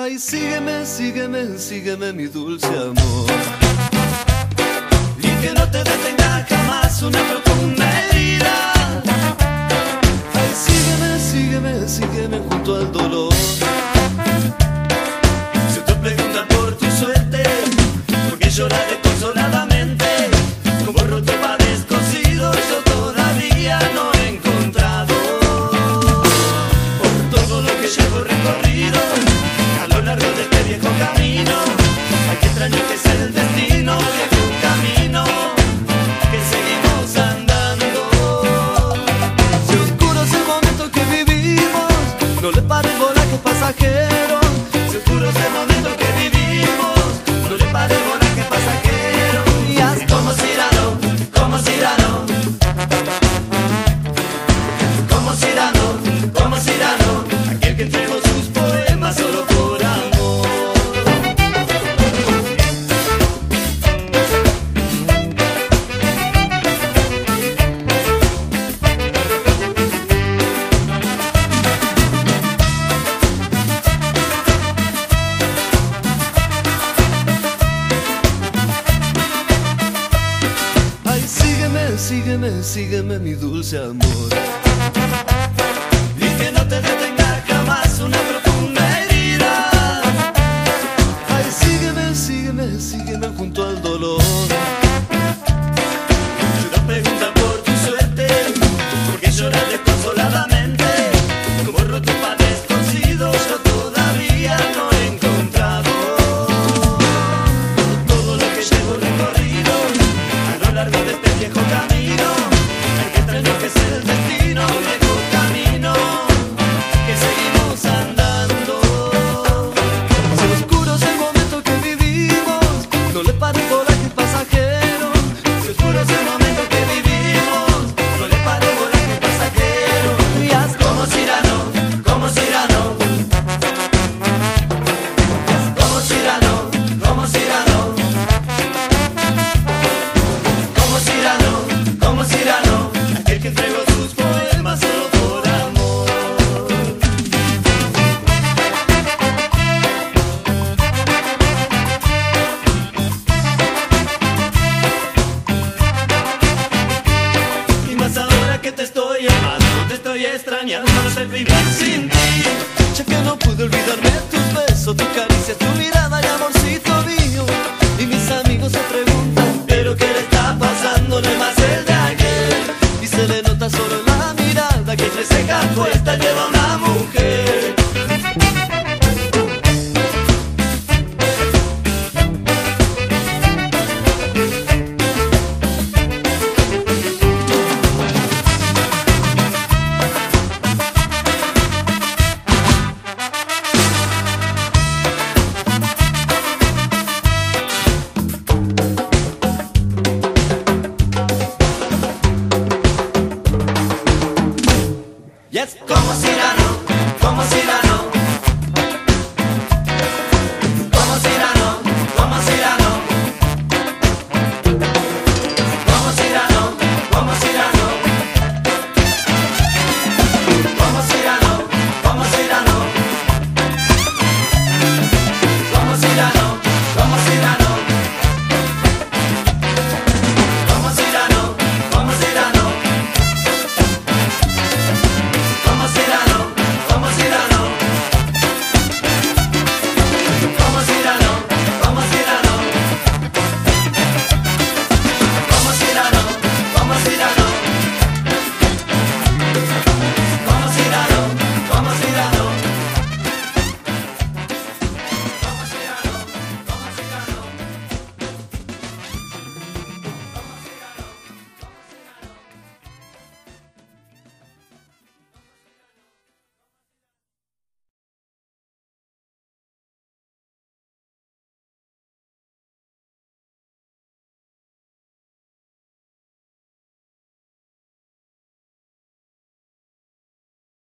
Ay, sígueme, sígueme, sígueme mi dulce amor. Y que no te detenga jamás una profunda pasajero, seguro se va sígueme, sígueme mi dulce amor. que te estoy amando, te estoy extrañando, no sé vivir sin ti. Ya que no pude olvidarme de tus besos, tu caricia, tu mirada y amorcito mío. Y mis amigos se preguntan, ¿pero qué le está pasando? No es más el de ayer. Y se le nota solo en la mirada que entre cejas puesta lleva Go.